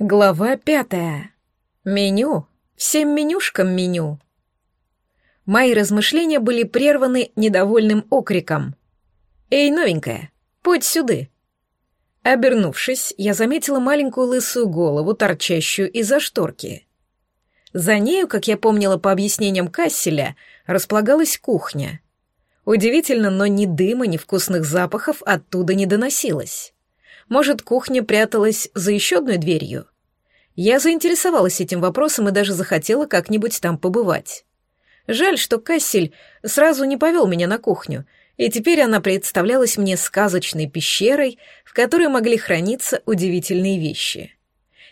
Глава пятая. Меню. Всем менюшкам меню. Мои размышления были прерваны недовольным окриком. «Эй, новенькая, подь сюды!» Обернувшись, я заметила маленькую лысую голову, торчащую из-за шторки. За нею, как я помнила по объяснениям Касселя, располагалась кухня. Удивительно, но ни дыма, ни вкусных запахов оттуда не доносилось. Может, кухня пряталась за еще одной дверью? Я заинтересовалась этим вопросом и даже захотела как-нибудь там побывать. Жаль, что Кассель сразу не повел меня на кухню, и теперь она представлялась мне сказочной пещерой, в которой могли храниться удивительные вещи.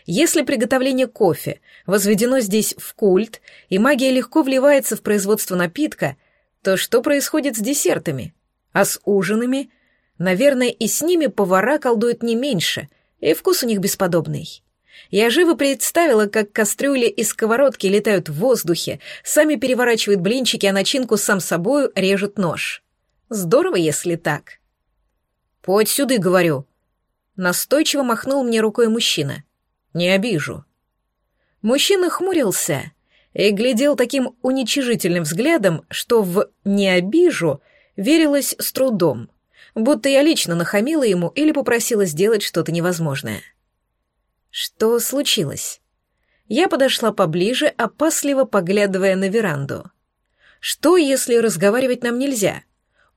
Если приготовление кофе возведено здесь в культ, и магия легко вливается в производство напитка, то что происходит с десертами? А с ужинами? Наверное, и с ними повара колдуют не меньше, и вкус у них бесподобный. Я живо представила, как кастрюли и сковородки летают в воздухе, сами переворачивают блинчики, а начинку сам собою режет нож. Здорово, если так. «Подь сюда, говорю». Настойчиво махнул мне рукой мужчина. «Не обижу». Мужчина хмурился и глядел таким уничижительным взглядом, что в «не обижу» верилось с трудом — будто я лично нахамила ему или попросила сделать что-то невозможное. Что случилось? Я подошла поближе, опасливо поглядывая на веранду. Что, если разговаривать нам нельзя?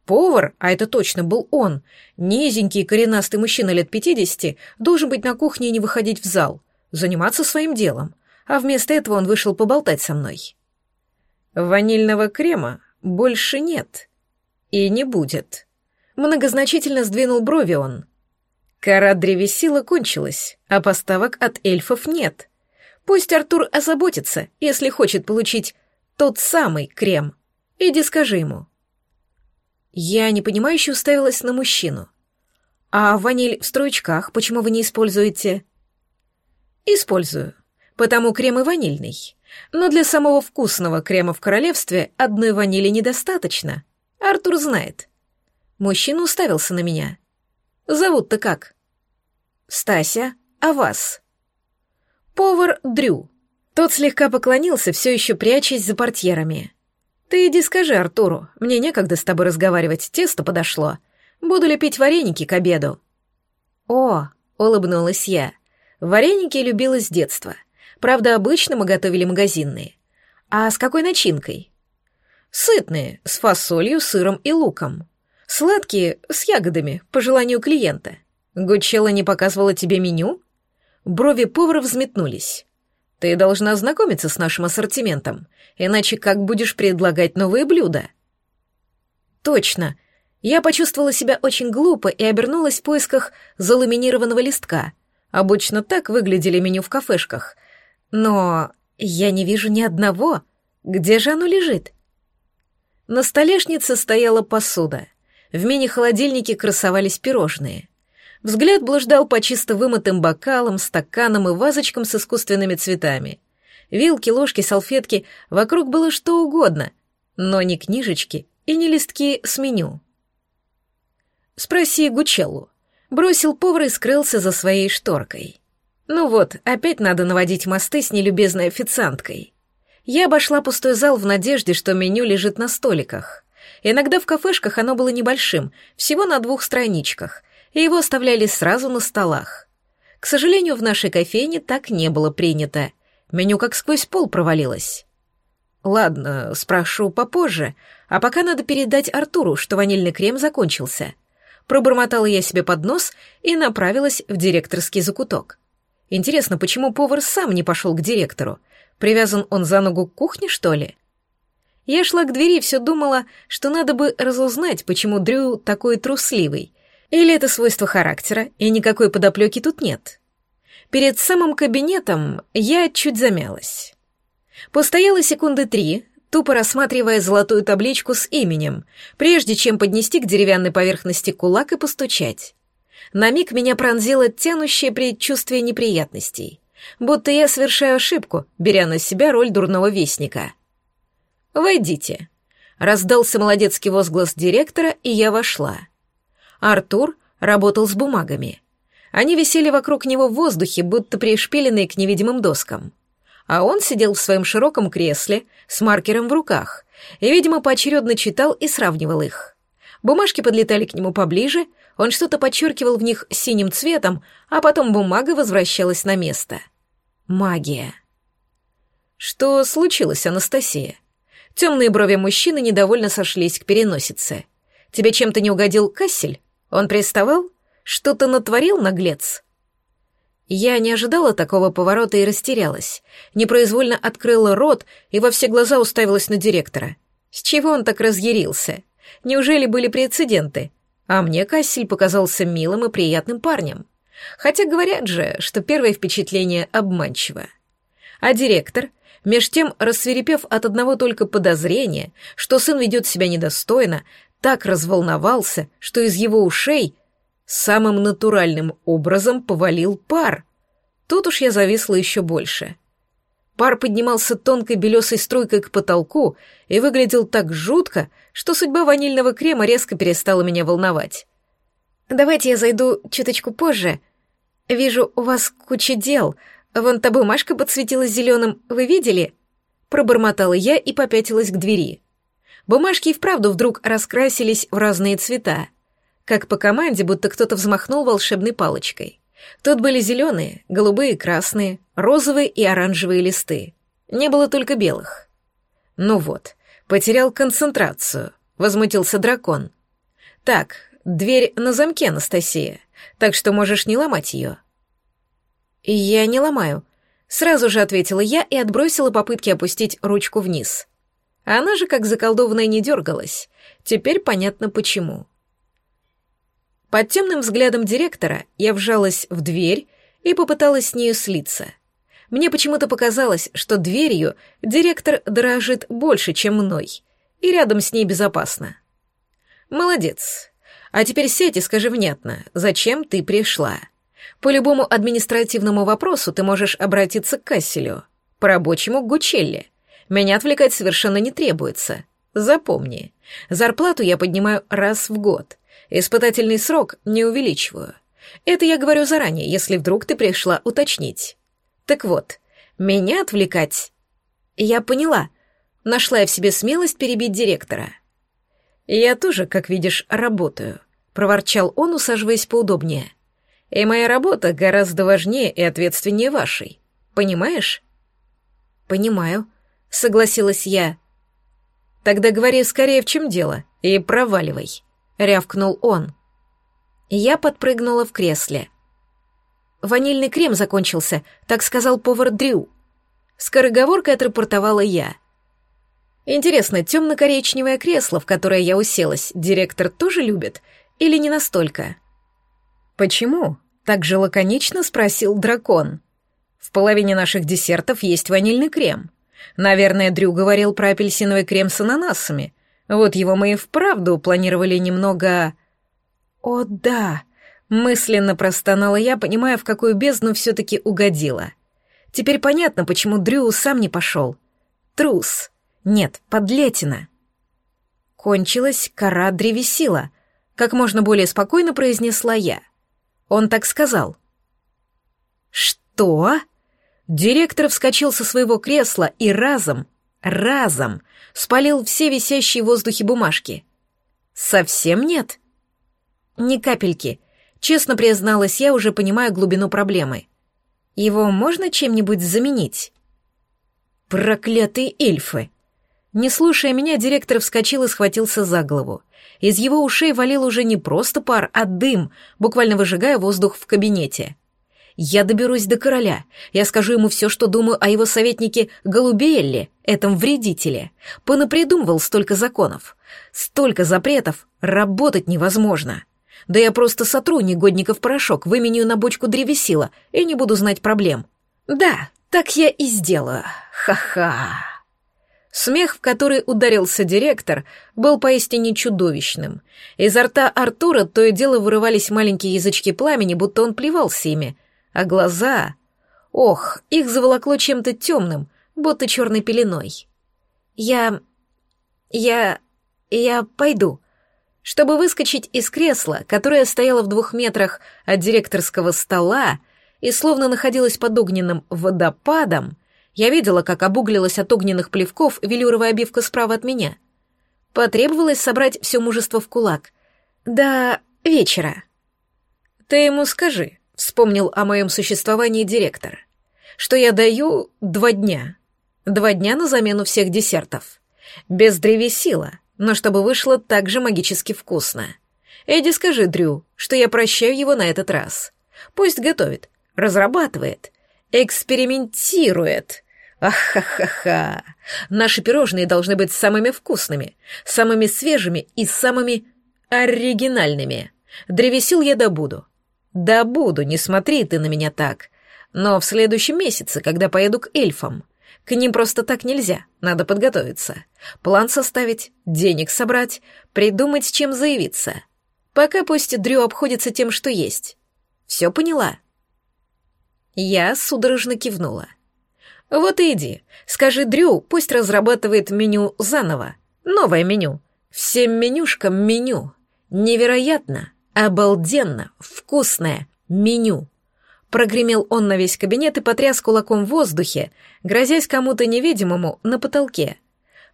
Повар, а это точно был он, низенький коренастый мужчина лет пятидесяти, должен быть на кухне и не выходить в зал, заниматься своим делом, а вместо этого он вышел поболтать со мной. Ванильного крема больше нет и не будет. Многозначительно сдвинул брови он. Кора древесила кончилась, а поставок от эльфов нет. Пусть Артур озаботится, если хочет получить тот самый крем. Иди скажи ему. Я непонимающе уставилась на мужчину. А ваниль в стручках почему вы не используете? Использую, потому крем и ванильный. Но для самого вкусного крема в королевстве одной ванили недостаточно. Артур знает. Мужчина уставился на меня. «Зовут-то как?» «Стася, а вас?» «Повар Дрю». Тот слегка поклонился, все еще прячась за портьерами. «Ты иди скажи Артуру, мне некогда с тобой разговаривать, тесто подошло. Буду лепить вареники к обеду». «О!» — улыбнулась я. Вареники любила с детства. Правда, обычно мы готовили магазинные. А с какой начинкой? Сытные, с фасолью, сыром и луком. Сладкие, с ягодами, по желанию клиента. Гучелла не показывала тебе меню? Брови повара взметнулись. Ты должна ознакомиться с нашим ассортиментом, иначе как будешь предлагать новые блюда? Точно. Я почувствовала себя очень глупо и обернулась в поисках заламинированного листка. Обычно так выглядели меню в кафешках. Но я не вижу ни одного. Где же оно лежит? На столешнице стояла посуда — в мини-холодильнике красовались пирожные. Взгляд блуждал по чисто вымытым бокалам, стаканам и вазочкам с искусственными цветами. Вилки, ложки, салфетки, вокруг было что угодно, но не книжечки и не листки с меню. «Спроси Гучеллу», — бросил повар и скрылся за своей шторкой. «Ну вот, опять надо наводить мосты с нелюбезной официанткой». Я обошла пустой зал в надежде, что меню лежит на столиках. Иногда в кафешках оно было небольшим, всего на двух страничках, и его оставляли сразу на столах. К сожалению, в нашей кофейне так не было принято. Меню как сквозь пол провалилось. Ладно, спрошу попозже, а пока надо передать Артуру, что ванильный крем закончился. Пробормотала я себе под нос и направилась в директорский закуток. Интересно, почему повар сам не пошел к директору? Привязан он за ногу к кухне, что ли? Я шла к двери и все думала, что надо бы разузнать, почему Дрю такой трусливый. Или это свойство характера, и никакой подоплеки тут нет. Перед самым кабинетом я чуть замялась. Постояла секунды три, тупо рассматривая золотую табличку с именем, прежде чем поднести к деревянной поверхности кулак и постучать. На миг меня пронзило тянущее предчувствие неприятностей, будто я совершаю ошибку, беря на себя роль дурного вестника — «Войдите», — раздался молодецкий возглас директора, и я вошла. Артур работал с бумагами. Они висели вокруг него в воздухе, будто пришпиленные к невидимым доскам. А он сидел в своем широком кресле с маркером в руках и, видимо, поочередно читал и сравнивал их. Бумажки подлетали к нему поближе, он что-то подчеркивал в них синим цветом, а потом бумага возвращалась на место. Магия. Что случилось, Анастасия? Темные брови мужчины недовольно сошлись к переносице. Тебе чем-то не угодил Кассель? Он приставал? Что-то натворил, наглец?» Я не ожидала такого поворота и растерялась. Непроизвольно открыла рот и во все глаза уставилась на директора. С чего он так разъярился? Неужели были прецеденты? А мне Кассель показался милым и приятным парнем. Хотя говорят же, что первое впечатление обманчиво. А директор, меж тем рассверепев от одного только подозрения, что сын ведет себя недостойно, так разволновался, что из его ушей самым натуральным образом повалил пар. Тут уж я зависла еще больше. Пар поднимался тонкой белесой струйкой к потолку и выглядел так жутко, что судьба ванильного крема резко перестала меня волновать. «Давайте я зайду чуточку позже. Вижу, у вас куча дел. Вон та бумажка подсветилась зеленым, вы видели?» Пробормотала я и попятилась к двери. Бумажки и вправду вдруг раскрасились в разные цвета — как по команде, будто кто-то взмахнул волшебной палочкой. Тут были зеленые, голубые, красные, розовые и оранжевые листы. Не было только белых. Ну вот, потерял концентрацию, возмутился дракон. Так, дверь на замке, Анастасия, так что можешь не ломать ее. Я не ломаю, сразу же ответила я и отбросила попытки опустить ручку вниз. Она же, как заколдованная, не дергалась. Теперь понятно почему. Под темным взглядом директора я вжалась в дверь и попыталась с нею слиться. Мне почему-то показалось, что дверью директор дорожит больше, чем мной, и рядом с ней безопасно. Молодец. А теперь сядь и скажи внятно, зачем ты пришла. По любому административному вопросу ты можешь обратиться к Касселю, по рабочему к Гучелле. Меня отвлекать совершенно не требуется. Запомни, зарплату я поднимаю раз в год, Испытательный срок не увеличиваю. Это я говорю заранее, если вдруг ты пришла уточнить. Так вот, меня отвлекать... Я поняла. Нашла я в себе смелость перебить директора. Я тоже, как видишь, работаю, проворчал он, усаживаясь поудобнее. И моя работа гораздо важнее и ответственнее вашей. Понимаешь? Понимаю, согласилась я. Тогда говори скорее, в чем дело, и проваливай рявкнул он. Я подпрыгнула в кресле. «Ванильный крем закончился», — так сказал повар Дрю. Скороговоркой отрапортовала я. Интересно, темно-коричневое кресло, в которое я уселась, директор тоже любит или не настолько? Почему? Так же лаконично спросил дракон. В половине наших десертов есть ванильный крем. Наверное, Дрю говорил про апельсиновый крем с ананасами. Вот его мы и вправду планировали немного... О, да! Мысленно простонала я, понимая, в какую бездну все-таки угодила. Теперь понятно, почему Дрю сам не пошел. Трус. Нет, подлетина. Кончилась кора древесила, как можно более спокойно произнесла я. Он так сказал. «Что?» Директор вскочил со своего кресла и разом, разом спалил все висящие в воздухе бумажки. Совсем нет? Ни капельки. Честно призналась я, уже понимая глубину проблемы. Его можно чем-нибудь заменить? Проклятые эльфы! Не слушая меня, директор вскочил и схватился за голову. Из его ушей валил уже не просто пар, а дым, буквально выжигая воздух в кабинете. Я доберусь до короля. Я скажу ему все, что думаю о его советнике Голубеелле, этом вредителе. Понапридумывал столько законов. Столько запретов. Работать невозможно. Да я просто сотру негодников порошок, выменю на бочку древесила и не буду знать проблем. Да, так я и сделаю. Ха-ха. Смех, в который ударился директор, был поистине чудовищным. Изо рта Артура то и дело вырывались маленькие язычки пламени, будто он плевался ими, а глаза... Ох, их заволокло чем-то темным, будто черной пеленой. Я... я... я пойду. Чтобы выскочить из кресла, которое стояло в двух метрах от директорского стола и словно находилось под огненным водопадом, я видела, как обуглилась от огненных плевков велюровая обивка справа от меня. Потребовалось собрать все мужество в кулак. До вечера. «Ты ему скажи», — вспомнил о моем существовании директор, «что я даю два дня. Два дня на замену всех десертов. Без древесила, но чтобы вышло так же магически вкусно. Эдди, скажи Дрю, что я прощаю его на этот раз. Пусть готовит, разрабатывает, экспериментирует. Ах-ха-ха-ха. Наши пирожные должны быть самыми вкусными, самыми свежими и самыми оригинальными. Древесил я добуду. Добуду, не смотри ты на меня так. Но в следующем месяце, когда поеду к эльфам, к ним просто так нельзя, надо подготовиться. План составить, денег собрать, придумать, чем заявиться. Пока пусть Дрю обходится тем, что есть. Все поняла?» Я судорожно кивнула. «Вот и иди. Скажи Дрю, пусть разрабатывает меню заново. Новое меню. Всем менюшкам меню. Невероятно, обалденно, вкусное меню. Прогремел он на весь кабинет и потряс кулаком в воздухе, грозясь кому-то невидимому на потолке.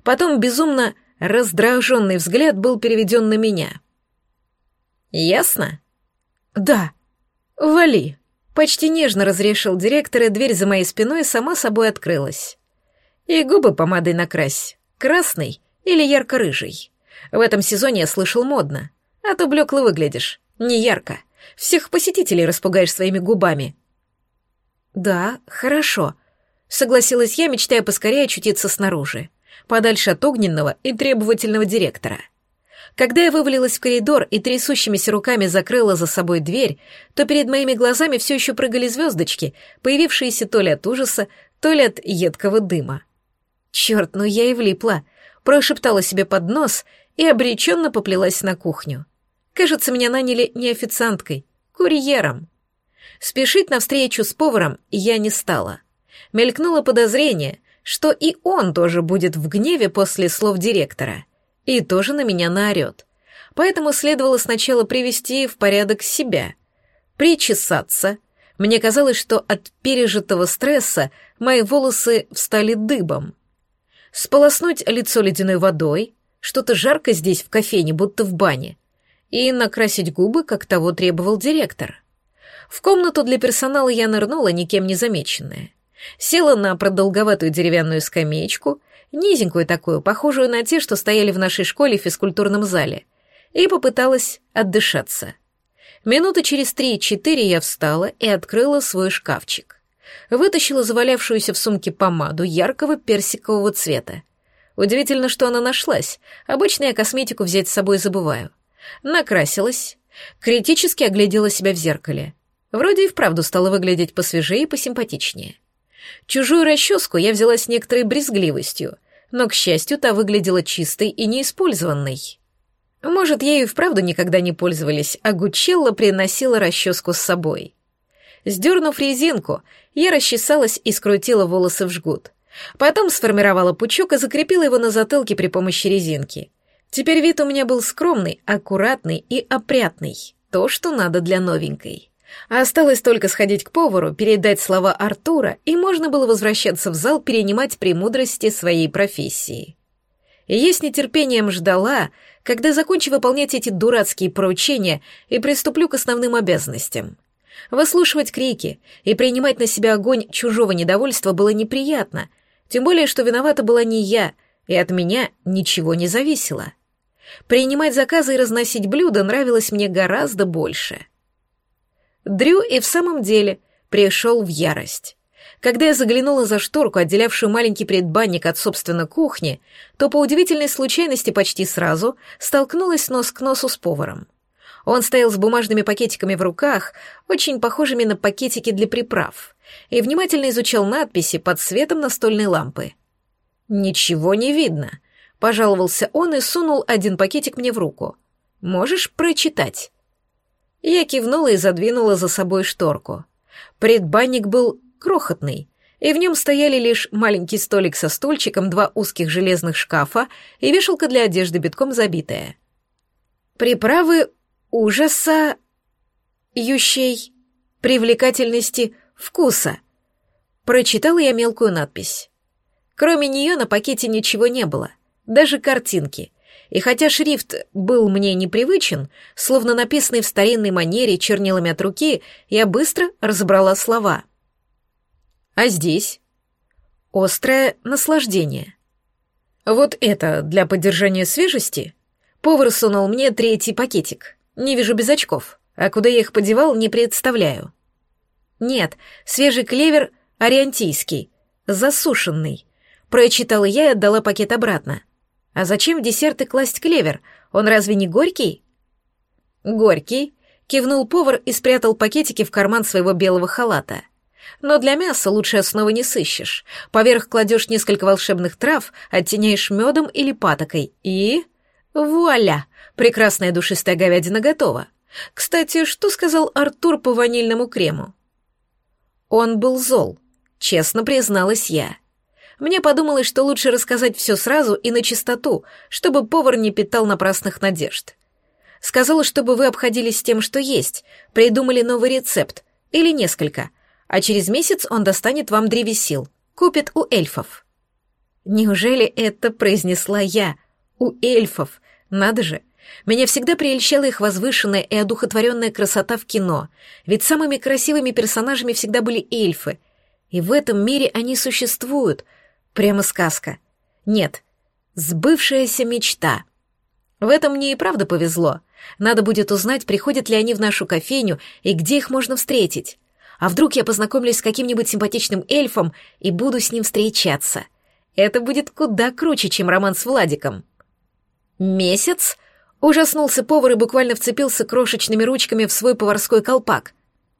Потом безумно раздраженный взгляд был переведен на меня. «Ясно?» «Да. Вали». Почти нежно разрешил директор, и дверь за моей спиной сама собой открылась. «И губы помадой накрась. Красный или ярко-рыжий. В этом сезоне я слышал модно. А то блекло выглядишь. Не ярко. Всех посетителей распугаешь своими губами». «Да, хорошо», — согласилась я, мечтая поскорее очутиться снаружи, подальше от огненного и требовательного директора. Когда я вывалилась в коридор и трясущимися руками закрыла за собой дверь, то перед моими глазами все еще прыгали звездочки, появившиеся то ли от ужаса, то ли от едкого дыма. «Черт, ну я и влипла!» — прошептала себе под нос и обреченно поплелась на кухню. Кажется, меня наняли не официанткой, курьером. Спешить навстречу с поваром я не стала. Мелькнуло подозрение, что и он тоже будет в гневе после слов директора, и тоже на меня наорет. Поэтому следовало сначала привести в порядок себя, причесаться. Мне казалось, что от пережитого стресса мои волосы встали дыбом. Сполоснуть лицо ледяной водой, что-то жарко здесь в кофейне, будто в бане — и накрасить губы, как того требовал директор. В комнату для персонала я нырнула, никем не замеченная. Села на продолговатую деревянную скамеечку, низенькую такую, похожую на те, что стояли в нашей школе в физкультурном зале, и попыталась отдышаться. Минуты через три-четыре я встала и открыла свой шкафчик. Вытащила завалявшуюся в сумке помаду яркого персикового цвета. Удивительно, что она нашлась. Обычно я косметику взять с собой забываю накрасилась, критически оглядела себя в зеркале. Вроде и вправду стала выглядеть посвежее и посимпатичнее. Чужую расческу я взяла с некоторой брезгливостью, но, к счастью, та выглядела чистой и неиспользованной. Может, ею и вправду никогда не пользовались, а Гучелла приносила расческу с собой. Сдернув резинку, я расчесалась и скрутила волосы в жгут. Потом сформировала пучок и закрепила его на затылке при помощи резинки. Теперь вид у меня был скромный, аккуратный и опрятный. То, что надо для новенькой. Осталось только сходить к повару, передать слова Артура, и можно было возвращаться в зал перенимать премудрости своей профессии. Я с нетерпением ждала, когда закончу выполнять эти дурацкие поручения и приступлю к основным обязанностям. Выслушивать крики и принимать на себя огонь чужого недовольства было неприятно, тем более, что виновата была не я — и от меня ничего не зависело. Принимать заказы и разносить блюда нравилось мне гораздо больше. Дрю и в самом деле пришел в ярость. Когда я заглянула за шторку, отделявшую маленький предбанник от собственной кухни, то по удивительной случайности почти сразу столкнулась нос к носу с поваром. Он стоял с бумажными пакетиками в руках, очень похожими на пакетики для приправ, и внимательно изучал надписи под светом настольной лампы — «Ничего не видно», — пожаловался он и сунул один пакетик мне в руку. «Можешь прочитать?» Я кивнула и задвинула за собой шторку. Предбанник был крохотный, и в нем стояли лишь маленький столик со стульчиком, два узких железных шкафа и вешалка для одежды битком забитая. Приправы ужаса, ющей, привлекательности вкуса. Прочитала я мелкую надпись. Кроме нее на пакете ничего не было, даже картинки. И хотя шрифт был мне непривычен, словно написанный в старинной манере чернилами от руки, я быстро разобрала слова. А здесь? Острое наслаждение. Вот это для поддержания свежести? Повар сунул мне третий пакетик. Не вижу без очков. А куда я их подевал, не представляю. Нет, свежий клевер ориентийский, засушенный. Прочитала я и отдала пакет обратно. А зачем в десерты класть клевер? Он разве не горький? Горький, кивнул повар и спрятал пакетики в карман своего белого халата. Но для мяса лучше основы не сыщешь. Поверх кладешь несколько волшебных трав, оттеняешь медом или патокой и... Вуаля! Прекрасная душистая говядина готова. Кстати, что сказал Артур по ванильному крему? Он был зол, честно призналась я. Мне подумалось, что лучше рассказать все сразу и на чистоту, чтобы повар не питал напрасных надежд. Сказала, чтобы вы обходились тем, что есть, придумали новый рецепт, или несколько, а через месяц он достанет вам древесил, купит у эльфов. Неужели это произнесла я? У эльфов? Надо же. Меня всегда прельщала их возвышенная и одухотворенная красота в кино, ведь самыми красивыми персонажами всегда были эльфы. И в этом мире они существуют — Прямо сказка. Нет, сбывшаяся мечта. В этом мне и правда повезло. Надо будет узнать, приходят ли они в нашу кофейню и где их можно встретить. А вдруг я познакомлюсь с каким-нибудь симпатичным эльфом и буду с ним встречаться. Это будет куда круче, чем роман с Владиком. Месяц? Ужаснулся повар и буквально вцепился крошечными ручками в свой поварской колпак.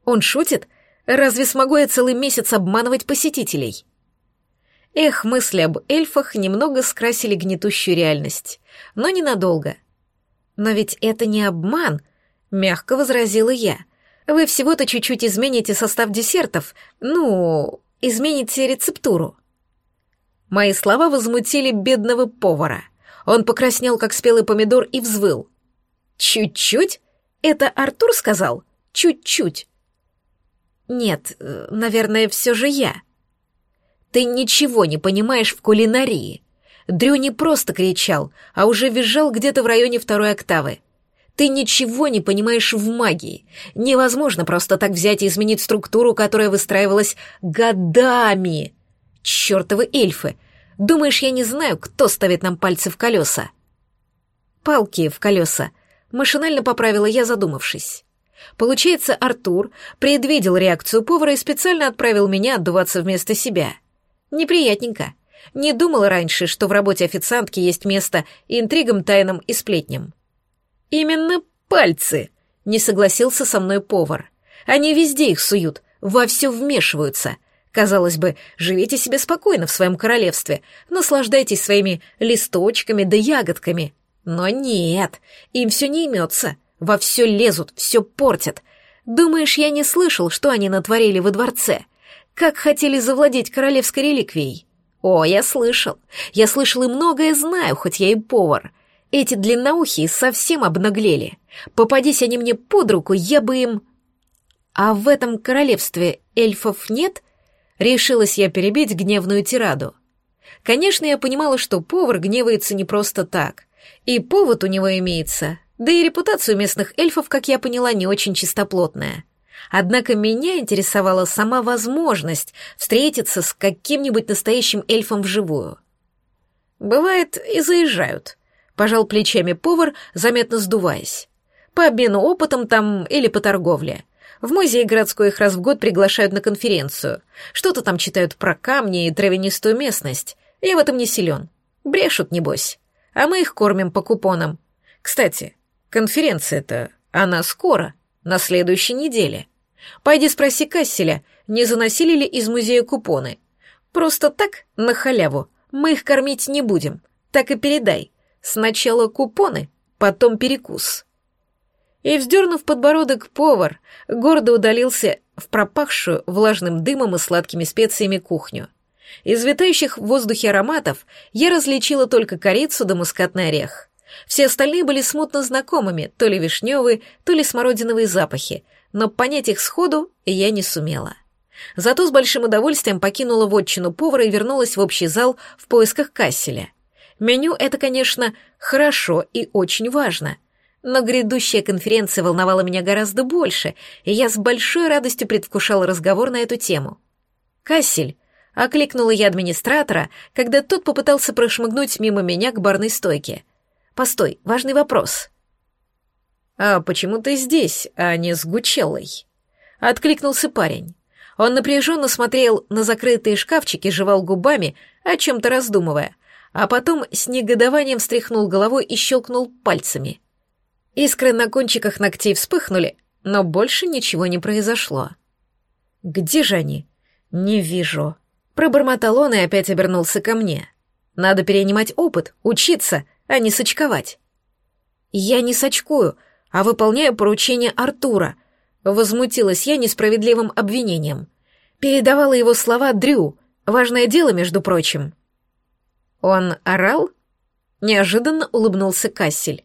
Он шутит? Разве смогу я целый месяц обманывать посетителей? Эх, мысли об эльфах немного скрасили гнетущую реальность, но ненадолго. Но ведь это не обман, мягко возразила я. Вы всего-то чуть-чуть измените состав десертов, ну, измените рецептуру. Мои слова возмутили бедного повара. Он покраснел, как спелый помидор, и взвыл. «Чуть-чуть? Это Артур сказал? Чуть-чуть?» «Нет, э, наверное, все же я», ты ничего не понимаешь в кулинарии. Дрю не просто кричал, а уже визжал где-то в районе второй октавы. Ты ничего не понимаешь в магии. Невозможно просто так взять и изменить структуру, которая выстраивалась годами. Чёртовы эльфы. Думаешь, я не знаю, кто ставит нам пальцы в колеса? Палки в колеса. Машинально поправила я, задумавшись. Получается, Артур предвидел реакцию повара и специально отправил меня отдуваться вместо себя — Неприятненько. Не думала раньше, что в работе официантки есть место интригам, тайнам и сплетням. Именно пальцы, не согласился со мной повар. Они везде их суют, во все вмешиваются. Казалось бы, живите себе спокойно в своем королевстве, наслаждайтесь своими листочками да ягодками. Но нет, им все не имется, во все лезут, все портят. Думаешь, я не слышал, что они натворили во дворце? — как хотели завладеть королевской реликвией? О, я слышал. Я слышал и многое знаю, хоть я и повар. Эти длинноухие совсем обнаглели. Попадись они мне под руку, я бы им... А в этом королевстве эльфов нет? Решилась я перебить гневную тираду. Конечно, я понимала, что повар гневается не просто так. И повод у него имеется. Да и репутация местных эльфов, как я поняла, не очень чистоплотная. Однако меня интересовала сама возможность встретиться с каким-нибудь настоящим эльфом вживую. «Бывает, и заезжают», — пожал плечами повар, заметно сдуваясь. «По обмену опытом там или по торговле. В музей городской их раз в год приглашают на конференцию. Что-то там читают про камни и травянистую местность. Я в этом не силен. Брешут, небось. А мы их кормим по купонам. Кстати, конференция-то, она скоро, на следующей неделе». Пойди спроси Касселя, не заносили ли из музея купоны. Просто так, на халяву, мы их кормить не будем. Так и передай. Сначала купоны, потом перекус. И, вздернув подбородок, повар гордо удалился в пропахшую влажным дымом и сладкими специями кухню. Из витающих в воздухе ароматов я различила только корицу да мускатный орех. Все остальные были смутно знакомыми, то ли вишневые, то ли смородиновые запахи, но понять их сходу я не сумела. Зато с большим удовольствием покинула вотчину повара и вернулась в общий зал в поисках касселя. Меню — это, конечно, хорошо и очень важно, но грядущая конференция волновала меня гораздо больше, и я с большой радостью предвкушала разговор на эту тему. «Кассель», — окликнула я администратора, когда тот попытался прошмыгнуть мимо меня к барной стойке. «Постой, важный вопрос». «А почему ты здесь, а не с Гучеллой?» — откликнулся парень. Он напряженно смотрел на закрытые шкафчики, жевал губами, о чем-то раздумывая, а потом с негодованием встряхнул головой и щелкнул пальцами. Искры на кончиках ногтей вспыхнули, но больше ничего не произошло. «Где же они?» «Не вижу». Пробормотал он и опять обернулся ко мне. «Надо перенимать опыт, учиться, а не сочковать». «Я не сочкую, а выполняю поручение Артура», Возмутилась я несправедливым обвинением. Передавала его слова Дрю. Важное дело, между прочим. Он орал? Неожиданно улыбнулся Кассель.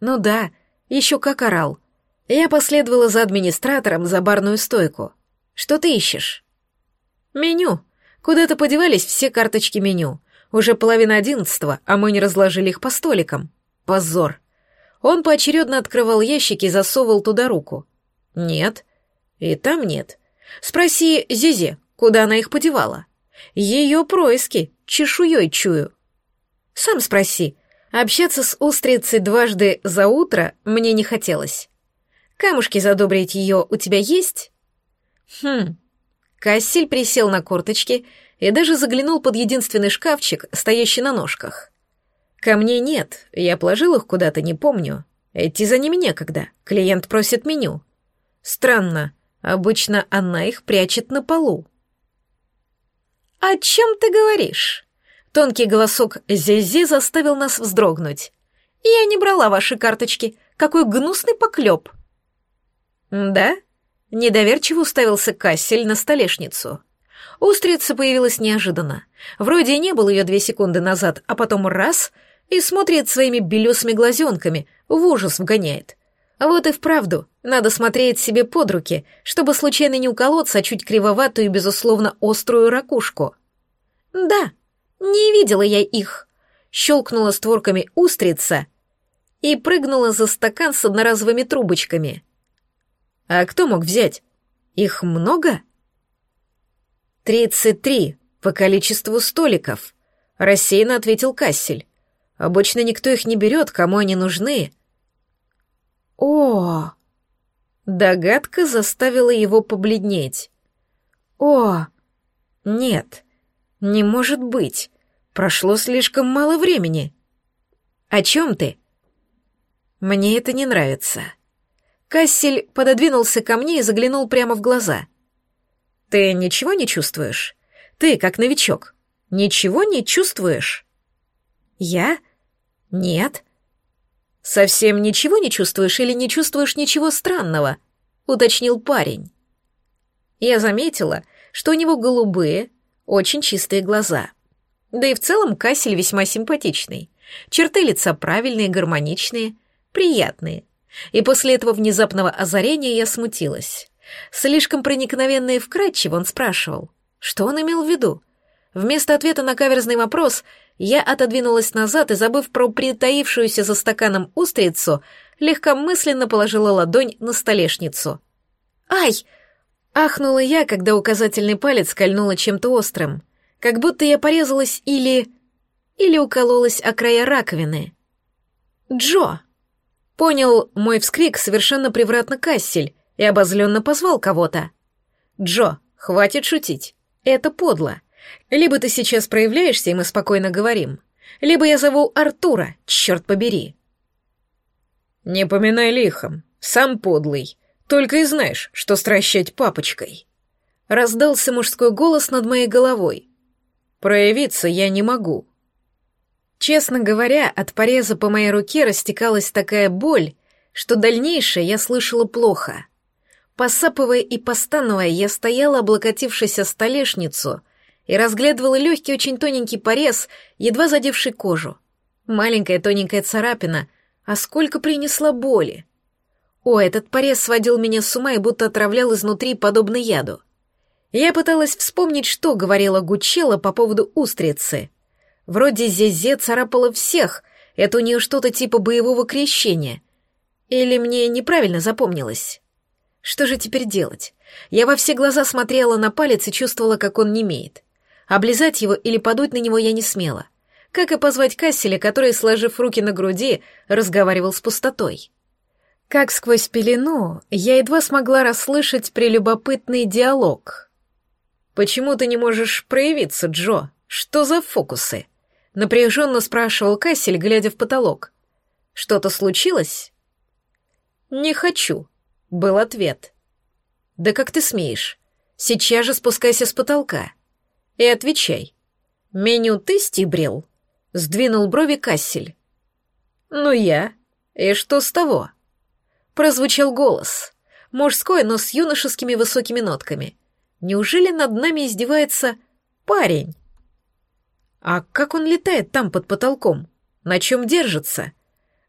Ну да, еще как орал. Я последовала за администратором за барную стойку. Что ты ищешь? Меню. Куда-то подевались все карточки меню. Уже половина одиннадцатого, а мы не разложили их по столикам. Позор. Он поочередно открывал ящики и засовывал туда руку. Нет. И там нет. Спроси Зизе, куда она их подевала. Ее происки, чешуей чую. Сам спроси. Общаться с устрицей дважды за утро мне не хотелось. Камушки задобрить ее у тебя есть? Хм. Кассель присел на корточки и даже заглянул под единственный шкафчик, стоящий на ножках. Ко мне нет, я положил их куда-то, не помню. Идти за ними некогда, клиент просит меню. Странно, обычно она их прячет на полу. «О чем ты говоришь?» Тонкий голосок Зези заставил нас вздрогнуть. «Я не брала ваши карточки. Какой гнусный поклеп!» «Да?» — недоверчиво уставился Кассель на столешницу. Устрица появилась неожиданно. Вроде и не было ее две секунды назад, а потом раз — и смотрит своими белесыми глазенками, в ужас вгоняет. Вот и вправду, надо смотреть себе под руки, чтобы случайно не уколоться, а чуть кривоватую и, безусловно, острую ракушку. Да, не видела я их. Щелкнула створками устрица и прыгнула за стакан с одноразовыми трубочками. А кто мог взять? Их много? Тридцать три по количеству столиков, рассеянно ответил Кассель. Обычно никто их не берет, кому они нужны. О! Догадка заставила его побледнеть. О! Нет, не может быть. Прошло слишком мало времени. О чем ты? Мне это не нравится. Кассель пододвинулся ко мне и заглянул прямо в глаза. Ты ничего не чувствуешь? Ты, как новичок, ничего не чувствуешь? Я? Нет. «Совсем ничего не чувствуешь или не чувствуешь ничего странного?» — уточнил парень. Я заметила, что у него голубые, очень чистые глаза. Да и в целом Кассель весьма симпатичный. Черты лица правильные, гармоничные, приятные. И после этого внезапного озарения я смутилась. Слишком проникновенно и вкрадчиво он спрашивал. Что он имел в виду? Вместо ответа на каверзный вопрос я отодвинулась назад и, забыв про притаившуюся за стаканом устрицу, легкомысленно положила ладонь на столешницу. «Ай!» — ахнула я, когда указательный палец кольнуло чем-то острым. Как будто я порезалась или... или укололась о края раковины. «Джо!» Понял мой вскрик совершенно превратно Кассель и обозленно позвал кого-то. «Джо, хватит шутить. Это подло. Либо ты сейчас проявляешься, и мы спокойно говорим, либо я зову Артура, черт побери. Не поминай лихом, сам подлый, только и знаешь, что стращать папочкой. Раздался мужской голос над моей головой. Проявиться я не могу. Честно говоря, от пореза по моей руке растекалась такая боль, что дальнейшее я слышала плохо. Посапывая и постановая, я стояла, облокотившись о столешницу, и разглядывала легкий, очень тоненький порез, едва задевший кожу. Маленькая тоненькая царапина, а сколько принесла боли. О, этот порез сводил меня с ума и будто отравлял изнутри подобно яду. Я пыталась вспомнить, что говорила Гучела по поводу устрицы. Вроде Зезе царапала всех, это у нее что-то типа боевого крещения. Или мне неправильно запомнилось? Что же теперь делать? Я во все глаза смотрела на палец и чувствовала, как он немеет. Облизать его или подуть на него я не смела. Как и позвать Касселя, который, сложив руки на груди, разговаривал с пустотой. Как сквозь пелену я едва смогла расслышать прелюбопытный диалог. «Почему ты не можешь проявиться, Джо? Что за фокусы?» Напряженно спрашивал Кассель, глядя в потолок. «Что-то случилось?» «Не хочу», — был ответ. «Да как ты смеешь? Сейчас же спускайся с потолка. И отвечай. Меню ты стибрил?» — сдвинул брови Кассель. «Ну я. И что с того?» Прозвучал голос. Мужской, но с юношескими высокими нотками. Неужели над нами издевается парень? А как он летает там под потолком? На чем держится?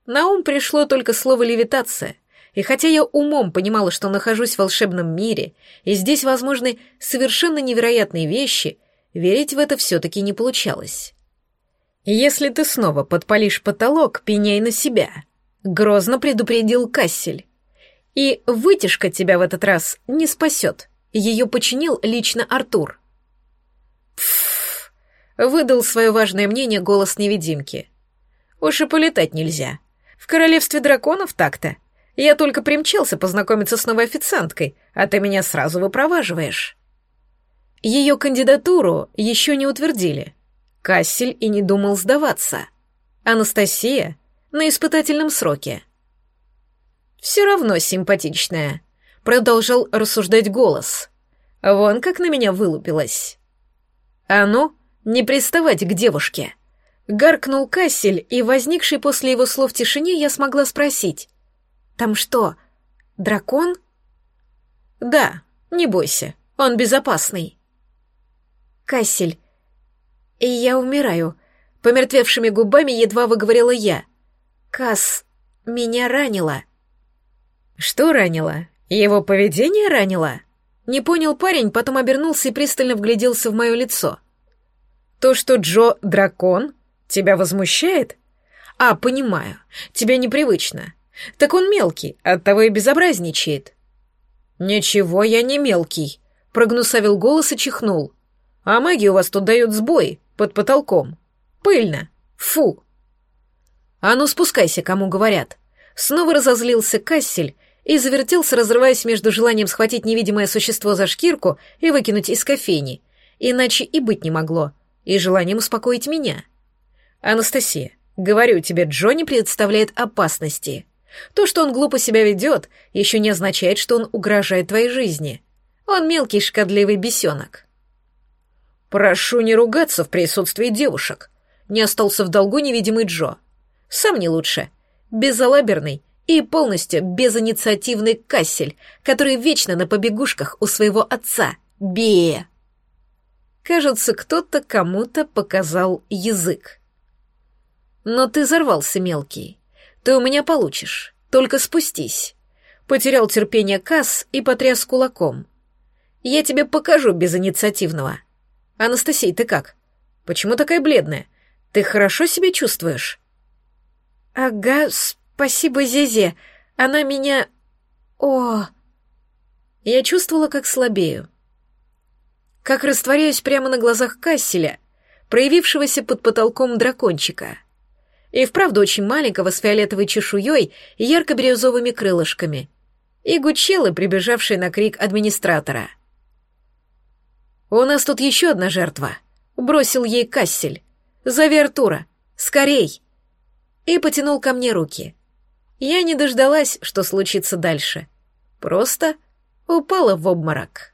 На ум пришло только слово «левитация», и хотя я умом понимала, что нахожусь в волшебном мире, и здесь возможны совершенно невероятные вещи, верить в это все-таки не получалось. «Если ты снова подпалишь потолок, пеняй на себя», — грозно предупредил Кассель. «И вытяжка тебя в этот раз не спасет. Ее починил лично Артур». «Пф», — выдал свое важное мнение голос невидимки. «Уж и полетать нельзя. В королевстве драконов так-то. Я только примчался познакомиться с новой официанткой, а ты меня сразу выпроваживаешь». Ее кандидатуру еще не утвердили. Кассель и не думал сдаваться. Анастасия на испытательном сроке. «Все равно симпатичная», — продолжал рассуждать голос. «Вон как на меня вылупилась». «А ну, не приставать к девушке», — гаркнул Кассель, и возникшей после его слов тишине я смогла спросить. «Там что, дракон?» «Да, не бойся, он безопасный». «Кассель, я умираю», — помертвевшими губами едва выговорила я. «Касс, меня ранило». «Что ранило? Его поведение ранило?» Не понял парень, потом обернулся и пристально вгляделся в мое лицо. «То, что Джо — дракон, тебя возмущает?» «А, понимаю, тебе непривычно. Так он мелкий, оттого и безобразничает». «Ничего, я не мелкий», — прогнусавил голос и чихнул. «А магия у вас тут дает сбой под потолком. Пыльно. Фу!» «А ну спускайся, кому говорят!» Снова разозлился Кассель и завертелся, разрываясь между желанием схватить невидимое существо за шкирку и выкинуть из кофейни, иначе и быть не могло, и желанием успокоить меня. «Анастасия, говорю тебе, Джонни представляет опасности. То, что он глупо себя ведет, еще не означает, что он угрожает твоей жизни. Он мелкий шкодливый бесенок». «Прошу не ругаться в присутствии девушек», — не остался в долгу невидимый Джо. «Сам не лучше. Безалаберный и полностью безинициативный Кассель, который вечно на побегушках у своего отца, Бея». Кажется, кто-то кому-то показал язык. «Но ты взорвался, мелкий. Ты у меня получишь. Только спустись». Потерял терпение Касс и потряс кулаком. «Я тебе покажу безинициативного». «Анастасия, ты как? Почему такая бледная? Ты хорошо себя чувствуешь?» «Ага, спасибо, Зезе. Она меня... О...» Я чувствовала, как слабею. Как растворяюсь прямо на глазах Касселя, проявившегося под потолком дракончика. И вправду очень маленького, с фиолетовой чешуей и ярко-бирюзовыми крылышками. И гучелы, прибежавшие на крик администратора — «У нас тут еще одна жертва», — бросил ей Кассель. «Зови Артура! Скорей!» И потянул ко мне руки. Я не дождалась, что случится дальше. Просто упала в обморок.